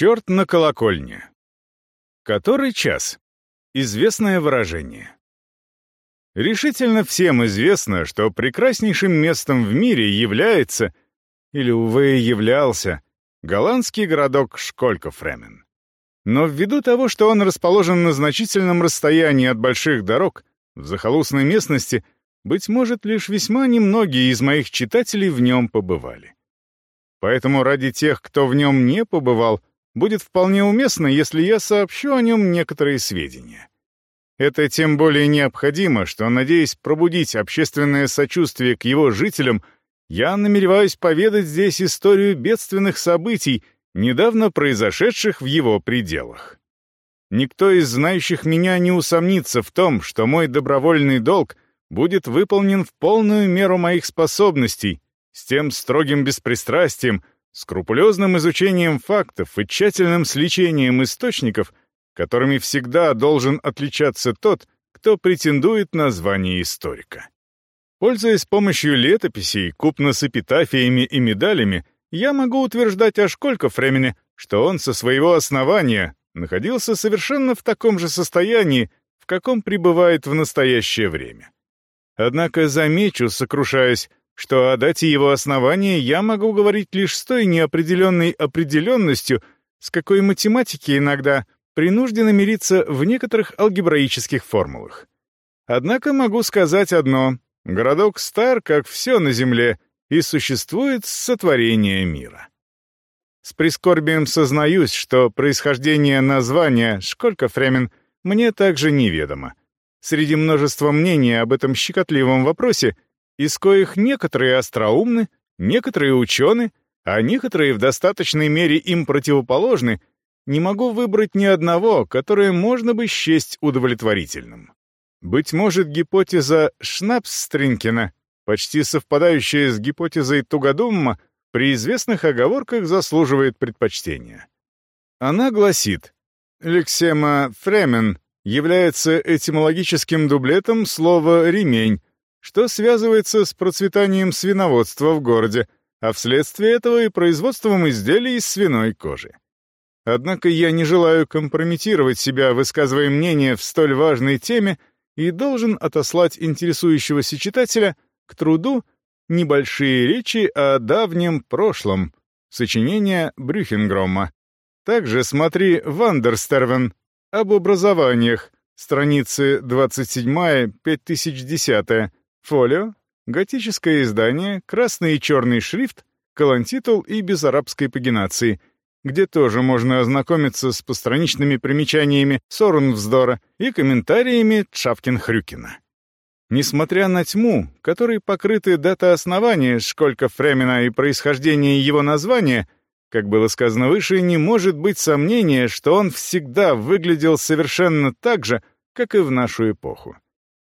Черт на колокольне. Который час? Известное выражение. Решительно всем известно, что прекраснейшим местом в мире является, или, увы, являлся, голландский городок Школькофремен. Но ввиду того, что он расположен на значительном расстоянии от больших дорог, в захолустной местности, быть может, лишь весьма немногие из моих читателей в нем побывали. Поэтому ради тех, кто в нем не побывал, будет вполне уместно, если я сообщу о нем некоторые сведения. Это тем более необходимо, что, надеясь пробудить общественное сочувствие к его жителям, я намереваюсь поведать здесь историю бедственных событий, недавно произошедших в его пределах. Никто из знающих меня не усомнится в том, что мой добровольный долг будет выполнен в полную меру моих способностей, с тем строгим беспристрастием, скрупулезным изучением фактов и тщательным сличением источников, которыми всегда должен отличаться тот, кто претендует на звание историка. Пользуясь помощью летописей, купно с эпитафиями и медалями, я могу утверждать о Школькофремени, что он со своего основания находился совершенно в таком же состоянии, в каком пребывает в настоящее время. Однако замечу, сокрушаясь, что о дате его основания я могу говорить лишь с той неопределенной определенностью, с какой математики иногда принуждены мириться в некоторых алгебраических формулах. Однако могу сказать одно — городок стар, как все на Земле, и существует с сотворения мира. С прискорбием сознаюсь, что происхождение названия «Школька-Фремен» мне также неведомо. Среди множества мнений об этом щекотливом вопросе — из коих некоторые остроумны, некоторые учены, а некоторые в достаточной мере им противоположны, не могу выбрать ни одного, которое можно бы счесть удовлетворительным. Быть может, гипотеза Шнапстринкина, почти совпадающая с гипотезой Тугодумма, при известных оговорках заслуживает предпочтения. Она гласит, «Лексема фремен» является этимологическим дублетом слова «ремень», что связывается с процветанием свиноводства в городе, а вследствие этого и производством изделий из свиной кожи. Однако я не желаю компрометировать себя, высказывая мнение в столь важной теме, и должен отослать интересующегося читателя к труду «Небольшие речи о давнем прошлом» сочинения Брюхенгромма. Также смотри «Вандерстервен» об образованиях, страницы 27-5010, Фолио, готическое издание, красный и черный шрифт, колонтитул и без арабской пагинации, где тоже можно ознакомиться с постраничными примечаниями Сорунвздора и комментариями Чавкин-Хрюкина. Несмотря на тьму, которой покрыты дата основания Школька Фремена и происхождение его названия, как было сказано выше, не может быть сомнения, что он всегда выглядел совершенно так же, как и в нашу эпоху.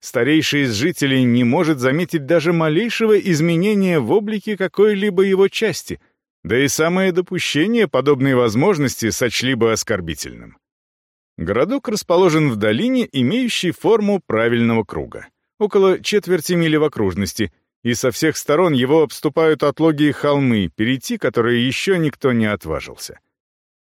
Старейший из жителей не может заметить даже малейшего изменения в облике какой-либо его части, да и самое допущение подобной возможности сочли бы оскорбительным. Городок расположен в долине, имеющей форму правильного круга, около четверти мили в окружности, и со всех сторон его обступают отлогие холмы, перейти которые еще никто не отважился.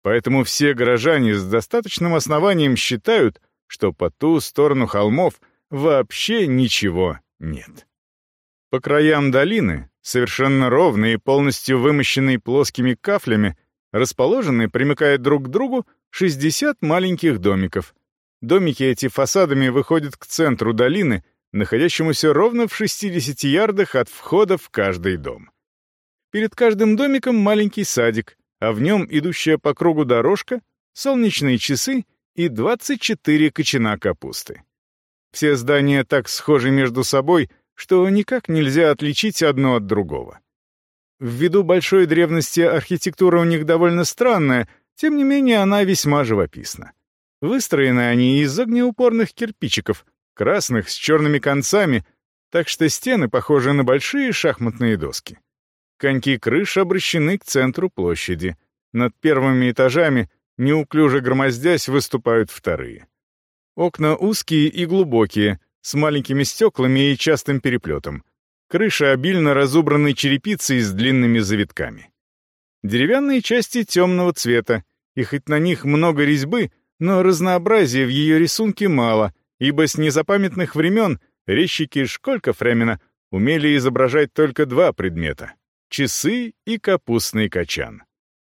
Поэтому все горожане с достаточным основанием считают, что по ту сторону холмов — вообще ничего нет. По краям долины, совершенно ровные и полностью вымощенные плоскими кафлями, расположены, примыкая друг к другу, 60 маленьких домиков. Домики эти фасадами выходят к центру долины, находящемуся ровно в 60 ярдах от входа в каждый дом. Перед каждым домиком маленький садик, а в нем идущая по кругу дорожка, солнечные часы и 24 кочана капусты. Все здания так схожи между собой, что никак нельзя отличить одно от другого. Ввиду большой древности архитектура у них довольно странная, тем не менее она весьма живописна. Выстроены они из огнеупорных кирпичиков, красных с черными концами, так что стены похожи на большие шахматные доски. Коньки крыш обращены к центру площади. Над первыми этажами, неуклюже громоздясь, выступают вторые. Окна узкие и глубокие, с маленькими стеклами и частым переплетом. Крыша обильно разубранной черепицей с длинными завитками. Деревянные части темного цвета, и хоть на них много резьбы, но разнообразия в ее рисунке мало, ибо с незапамятных времен резчики Школька Фремена умели изображать только два предмета — часы и капустный качан.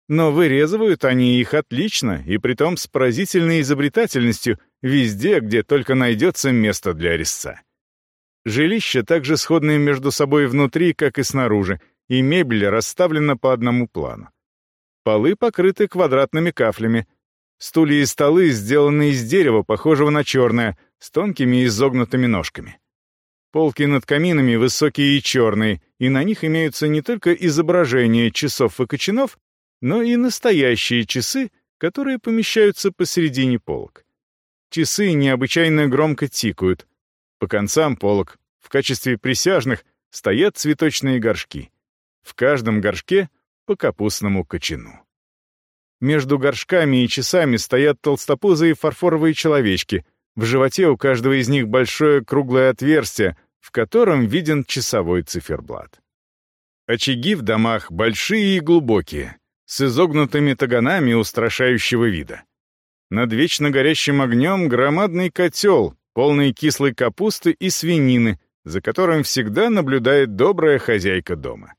Но вырезывают они их отлично, и притом с поразительной изобретательностью везде, где только найдется место для резца. Жилища также сходные между собой внутри, как и снаружи, и мебель расставлена по одному плану. Полы покрыты квадратными кафлями. Стулья и столы сделаны из дерева, похожего на черное, с тонкими изогнутыми ножками. Полки над каминами высокие и черные, и на них имеются не только изображения часов и кочанов, но и настоящие часы, которые помещаются посередине полок. Часы необычайно громко тикают. По концам полок, в качестве присяжных, стоят цветочные горшки. В каждом горшке по капустному кочану. Между горшками и часами стоят толстопузые фарфоровые человечки. В животе у каждого из них большое круглое отверстие, в котором виден часовой циферблат. Очаги в домах большие и глубокие, с изогнутыми таганами устрашающего вида. Над вечно горящим огнем громадный котел, полный кислой капусты и свинины, за которым всегда наблюдает добрая хозяйка дома.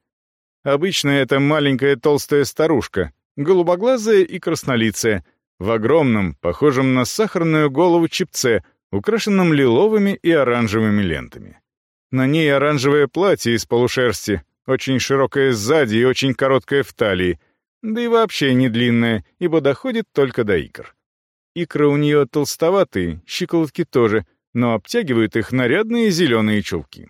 Обычно это маленькая толстая старушка, голубоглазая и краснолицая, в огромном, похожем на сахарную голову чипце, украшенном лиловыми и оранжевыми лентами. На ней оранжевое платье из полушерсти, очень широкое сзади и очень короткое в талии, да и вообще не длинная, ибо доходит только до икр. Икры у нее толстоватые, щиколотки тоже, но обтягивают их нарядные зеленые чулки.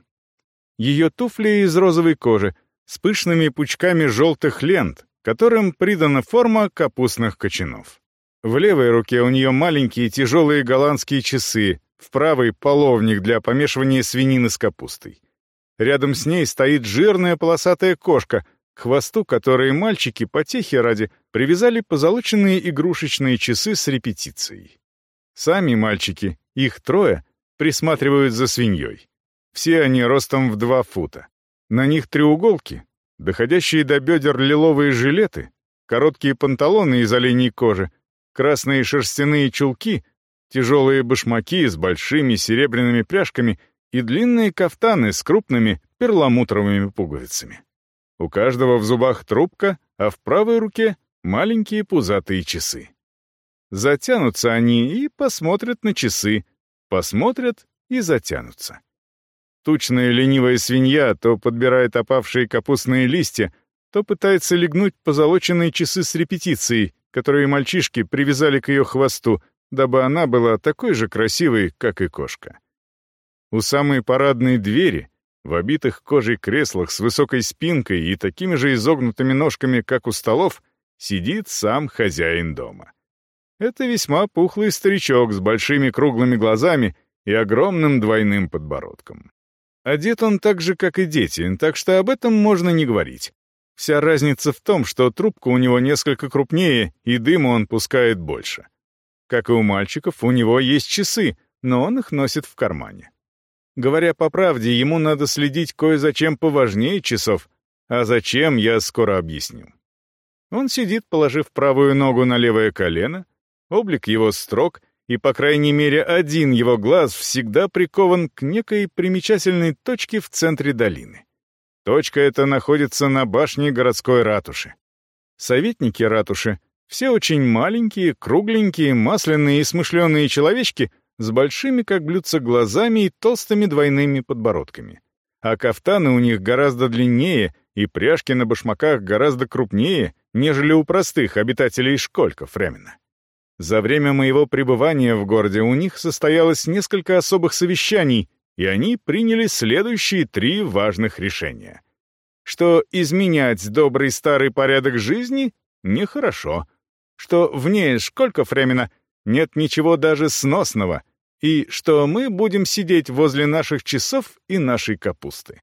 Ее туфли из розовой кожи, с пышными пучками желтых лент, которым придана форма капустных кочанов. В левой руке у нее маленькие тяжелые голландские часы, в правой — половник для помешивания свинины с капустой. Рядом с ней стоит жирная полосатая кошка, к хвосту которой мальчики потехи ради привязали позолоченные игрушечные часы с репетицией. Сами мальчики, их трое, присматривают за свиньей. Все они ростом в два фута. На них треуголки, доходящие до бедер лиловые жилеты, короткие панталоны из оленей кожи, красные шерстяные чулки, тяжелые башмаки с большими серебряными пряжками и длинные кафтаны с крупными перламутровыми пуговицами. У каждого в зубах трубка, а в правой руке маленькие пузатые часы. Затянутся они и посмотрят на часы, посмотрят и затянутся. Тучная ленивая свинья то подбирает опавшие капустные листья, то пытается легнуть позолоченные часы с репетицией, которые мальчишки привязали к ее хвосту, дабы она была такой же красивой, как и кошка. У самой парадной двери в обитых кожей креслах с высокой спинкой и такими же изогнутыми ножками, как у столов, сидит сам хозяин дома. Это весьма пухлый старичок с большими круглыми глазами и огромным двойным подбородком. Одет он так же, как и дети, так что об этом можно не говорить. Вся разница в том, что трубка у него несколько крупнее, и дыма он пускает больше. Как и у мальчиков, у него есть часы, но он их носит в кармане. Говоря по правде, ему надо следить кое зачем поважнее часов, а зачем, я скоро объясню. Он сидит, положив правую ногу на левое колено, облик его строг, и, по крайней мере, один его глаз всегда прикован к некой примечательной точке в центре долины. Точка эта находится на башне городской ратуши. Советники ратуши — все очень маленькие, кругленькие, масляные и смышленые человечки — с большими, как блюдца, глазами и толстыми двойными подбородками. А кафтаны у них гораздо длиннее, и пряжки на башмаках гораздо крупнее, нежели у простых обитателей школьков Фремена. За время моего пребывания в городе у них состоялось несколько особых совещаний, и они приняли следующие три важных решения. Что изменять добрый старый порядок жизни — нехорошо. Что вне школьков Фремена — нет ничего даже сносного, и что мы будем сидеть возле наших часов и нашей капусты.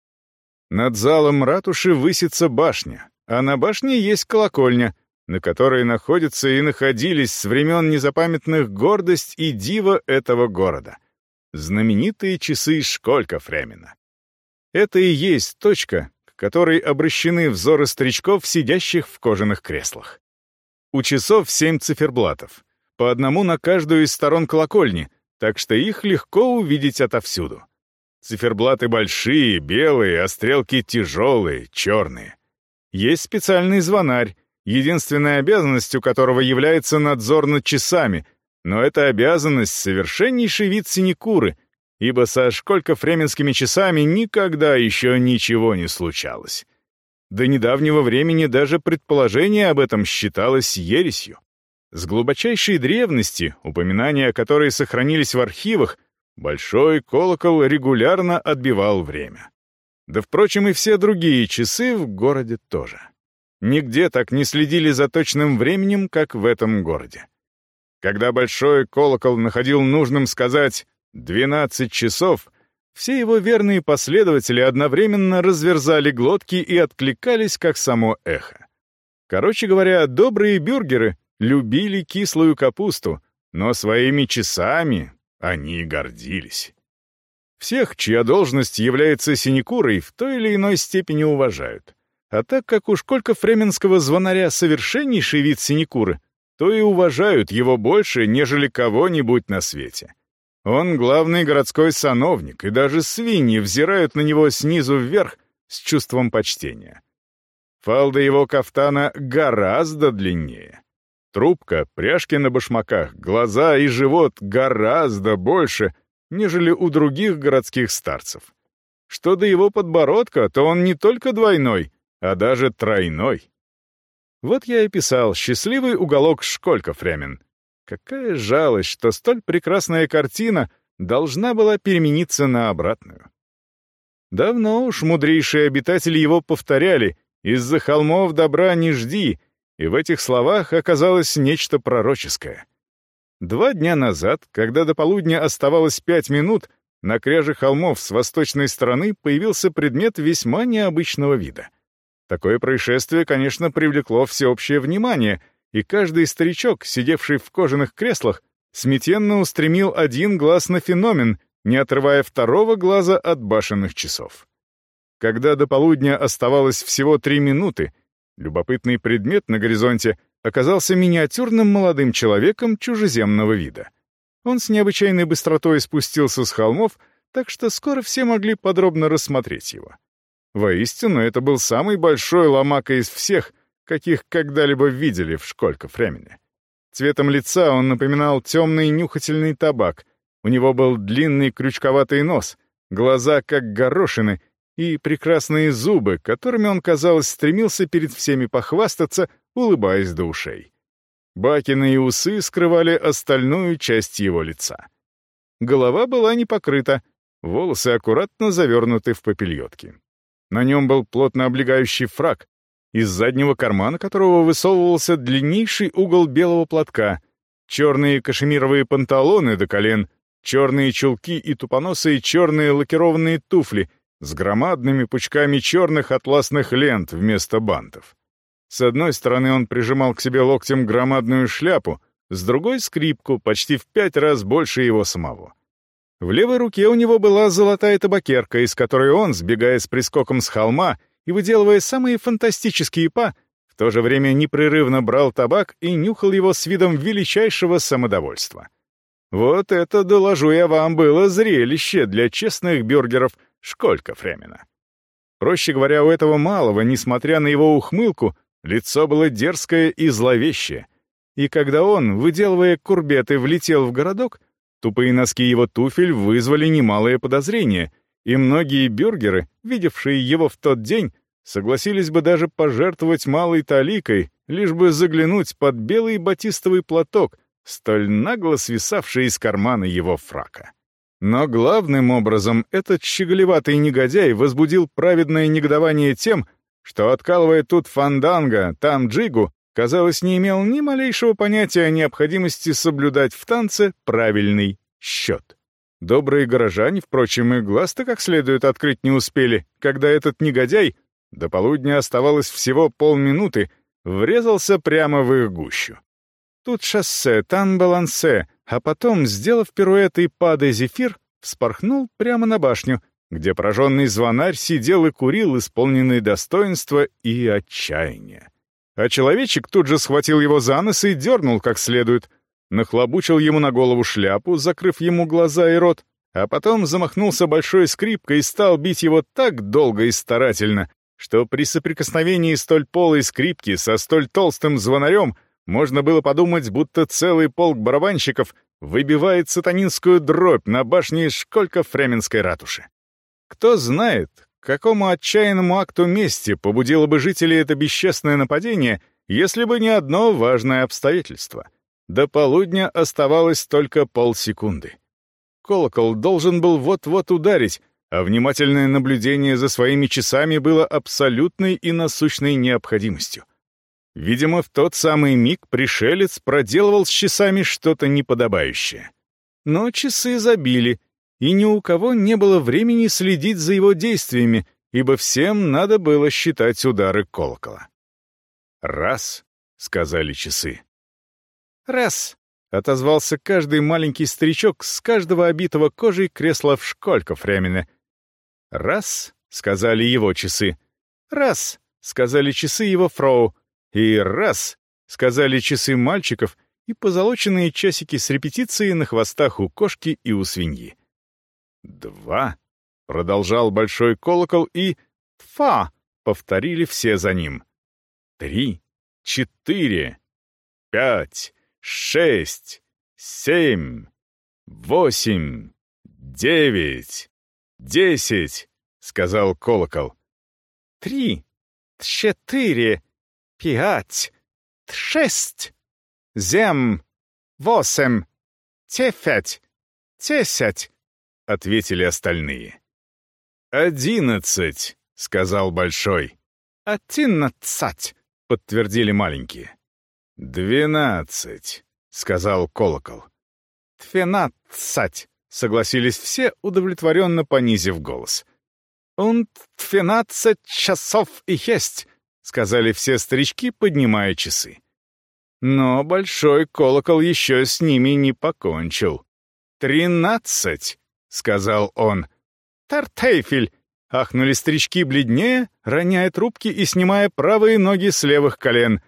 Над залом ратуши высится башня, а на башне есть колокольня, на которой находятся и находились с времен незапамятных гордость и диво этого города. Знаменитые часы Школька Фремена. Это и есть точка, к которой обращены взоры старичков, сидящих в кожаных креслах. У часов семь циферблатов, по одному на каждую из сторон колокольни, так что их легко увидеть отовсюду. Циферблаты большие, белые, а стрелки тяжелые, черные. Есть специальный звонарь, единственной обязанностью которого является надзор над часами, но эта обязанность — совершеннейший вид синекуры, ибо со школько-фременскими часами никогда еще ничего не случалось. До недавнего времени даже предположение об этом считалось ересью. С глубочайшей древности, упоминания о которой сохранились в архивах, большой колокол регулярно отбивал время. Да, впрочем, и все другие часы в городе тоже. Нигде так не следили за точным временем, как в этом городе. Когда большой колокол находил нужным сказать «двенадцать часов», все его верные последователи одновременно разверзали глотки и откликались, как само эхо. Короче говоря, добрые бюргеры любили кислую капусту, но своими часами они гордились. Всех, чья должность является синекурой, в той или иной степени уважают. А так как у школько-фременского звонаря совершеннейший вид синекуры, то и уважают его больше, нежели кого-нибудь на свете. Он главный городской сановник, и даже свиньи взирают на него снизу вверх с чувством почтения. Фалда его кафтана гораздо длиннее. Трубка, пряжки на башмаках, глаза и живот гораздо больше, нежели у других городских старцев. Что до его подбородка, то он не только двойной, а даже тройной. Вот я и писал «Счастливый уголок Школька Фрямин». Какая жалость, что столь прекрасная картина должна была перемениться на обратную. Давно уж мудрейшие обитатели его повторяли «Из-за холмов добра не жди», и в этих словах оказалось нечто пророческое. Два дня назад, когда до полудня оставалось пять минут, на кряже холмов с восточной стороны появился предмет весьма необычного вида. Такое происшествие, конечно, привлекло всеобщее внимание, и каждый старичок, сидевший в кожаных креслах, смятенно устремил один глаз на феномен, не отрывая второго глаза от башенных часов. Когда до полудня оставалось всего три минуты, любопытный предмет на горизонте — оказался миниатюрным молодым человеком чужеземного вида. Он с необычайной быстротой спустился с холмов, так что скоро все могли подробно рассмотреть его. Воистину, это был самый большой ломака из всех, каких когда-либо видели в школька времени. Цветом лица он напоминал темный нюхательный табак, у него был длинный крючковатый нос, глаза как горошины и прекрасные зубы, которыми он, казалось, стремился перед всеми похвастаться, улыбаясь до ушей. Бакины и усы скрывали остальную часть его лица. Голова была не покрыта, волосы аккуратно завернуты в попельотки. На нем был плотно облегающий фраг, из заднего кармана которого высовывался длиннейший угол белого платка, черные кашемировые панталоны до колен, черные чулки и тупоносые черные лакированные туфли с громадными пучками черных атласных лент вместо бантов. С одной стороны он прижимал к себе локтем громадную шляпу, с другой — скрипку, почти в пять раз больше его самого. В левой руке у него была золотая табакерка, из которой он, сбегая с прискоком с холма и выделывая самые фантастические па, в то же время непрерывно брал табак и нюхал его с видом величайшего самодовольства. Вот это, доложу я вам, было зрелище для честных бюргеров Школька Фремена. Проще говоря, у этого малого, несмотря на его ухмылку, Лицо было дерзкое и зловещее. И когда он, выделывая курбеты, влетел в городок, тупые носки его туфель вызвали немалое подозрение, и многие бюргеры, видевшие его в тот день, согласились бы даже пожертвовать малой таликой, лишь бы заглянуть под белый батистовый платок, столь нагло свисавший из кармана его фрака. Но главным образом этот щеголеватый негодяй возбудил праведное негодование тем, что, откалывая тут фанданго, там джигу, казалось, не имел ни малейшего понятия о необходимости соблюдать в танце правильный счет. Добрые горожане, впрочем, и глаз-то как следует открыть не успели, когда этот негодяй, до полудня оставалось всего полминуты, врезался прямо в их гущу. Тут шоссе, там балансе, а потом, сделав пируэт и падая зефир, вспорхнул прямо на башню, где пораженный звонарь сидел и курил, исполненный достоинства и отчаяния. а человечек тут же схватил его за нос и дернул как следует. Нахлобучил ему на голову шляпу, закрыв ему глаза и рот, а потом замахнулся большой скрипкой и стал бить его так долго и старательно, что при соприкосновении столь полой скрипки со столь толстым звонарем можно было подумать, будто целый полк барабанщиков выбивает сатанинскую дробь на башне Школька Фременской ратуши. Кто знает, какому отчаянному акту мести побудило бы жителей это бесчестное нападение, если бы не одно важное обстоятельство. До полудня оставалось только полсекунды. Колокол должен был вот-вот ударить, а внимательное наблюдение за своими часами было абсолютной и насущной необходимостью. Видимо, в тот самый миг пришелец проделывал с часами что-то неподобающее. Но часы забили, и ни у кого не было времени следить за его действиями, ибо всем надо было считать удары колокола. «Раз», — сказали часы. «Раз», — отозвался каждый маленький старичок с каждого обитого кожей кресла в школьков Рямина. «Раз», — сказали его часы. «Раз», — сказали часы его фроу. И раз — сказали часы мальчиков и позолоченные часики с репетицией на хвостах у кошки и у свиньи. Два — продолжал большой колокол и «тфа» — повторили все за ним. Три, четыре, пять, шесть, семь, восемь, девять, десять, — сказал колокол. Три, четыре, пять, шесть, зем, восемь, тефять, десять», — ответили остальные. «Одиннадцать», — сказал Большой. «Одиннадцать», — подтвердили маленькие. «Двенадцать», — сказал Колокол. «Двенадцать», — согласились все, удовлетворенно понизив голос. «Он двенадцать часов и есть», — сказали все старички, поднимая часы. Но большой колокол еще с ними не покончил. «Тринадцать!» — сказал он. «Тартейфель!» — ахнули старички бледнее, роняя трубки и снимая правые ноги с левых колен.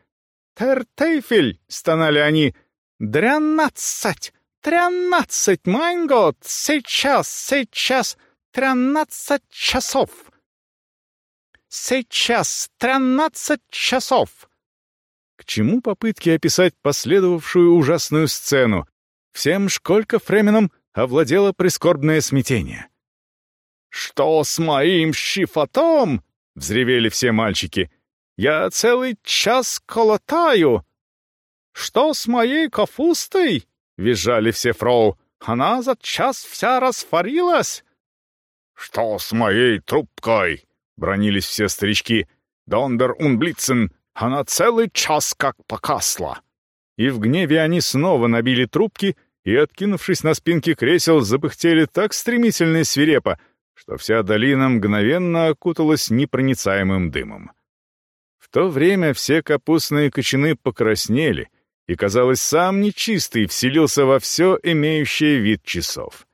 «Тартейфель!» — стонали они. «Тринадцать! Тринадцать, майн год! Сейчас, сейчас! Тринадцать часов!» Сейчас тринадцать часов!» К чему попытки описать последовавшую ужасную сцену? Всем школька Фременом овладело прискорбное смятение. «Что с моим щифотом?» — взревели все мальчики. «Я целый час колотаю!» «Что с моей капустой?» — визжали все фроу. «Она за час вся расфарилась!» «Что с моей трубкой?» — бронились все старички. «Дондер унблицен! Она целый час как покасла!» И в гневе они снова набили трубки и, откинувшись на спинки кресел, запыхтели так стремительно и свирепо, что вся долина мгновенно окуталась непроницаемым дымом. В то время все капустные кочаны покраснели, и, казалось, сам нечистый вселился во все имеющее вид часов.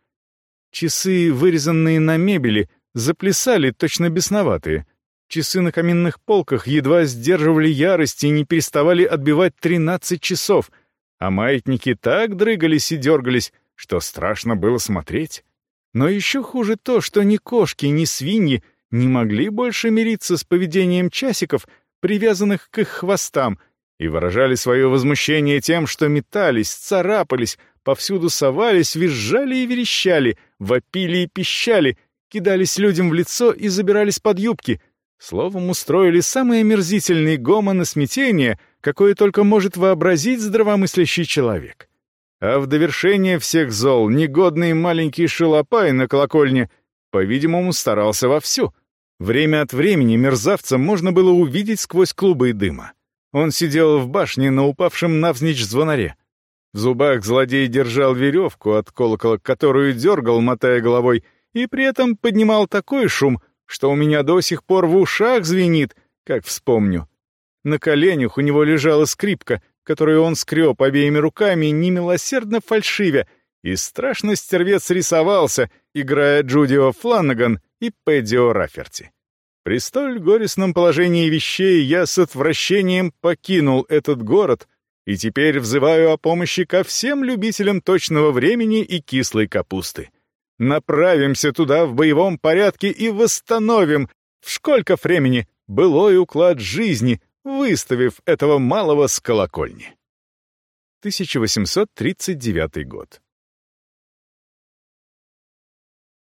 Часы, вырезанные на мебели, заплясали точно бесноватые. Часы на каминных полках едва сдерживали ярость и не переставали отбивать тринадцать часов, а маятники так дрыгались и дергались, что страшно было смотреть. Но еще хуже то, что ни кошки, ни свиньи не могли больше мириться с поведением часиков, привязанных к их хвостам, и выражали свое возмущение тем, что метались, царапались, повсюду совались, визжали и верещали, вопили и пищали — кидались людям в лицо и забирались под юбки. Словом, устроили самый омерзительный гомон и какое только может вообразить здравомыслящий человек. А в довершение всех зол негодный маленький шалопай на колокольне, по-видимому, старался вовсю. Время от времени мерзавца можно было увидеть сквозь клубы дыма. Он сидел в башне на упавшем навзничь звонаре. В зубах злодей держал веревку от колокола, которую дергал, мотая головой, и при этом поднимал такой шум, что у меня до сих пор в ушах звенит, как вспомню. На коленях у него лежала скрипка, которую он скреб обеими руками, немилосердно фальшивя, и страшно стервец рисовался, играя Джудио Фланнаган и Пэддио Раферти. При столь горестном положении вещей я с отвращением покинул этот город и теперь взываю о помощи ко всем любителям точного времени и кислой капусты. Направимся туда в боевом порядке и восстановим в сколько времени былой уклад жизни, выставив этого малого с колокольни. 1839 год.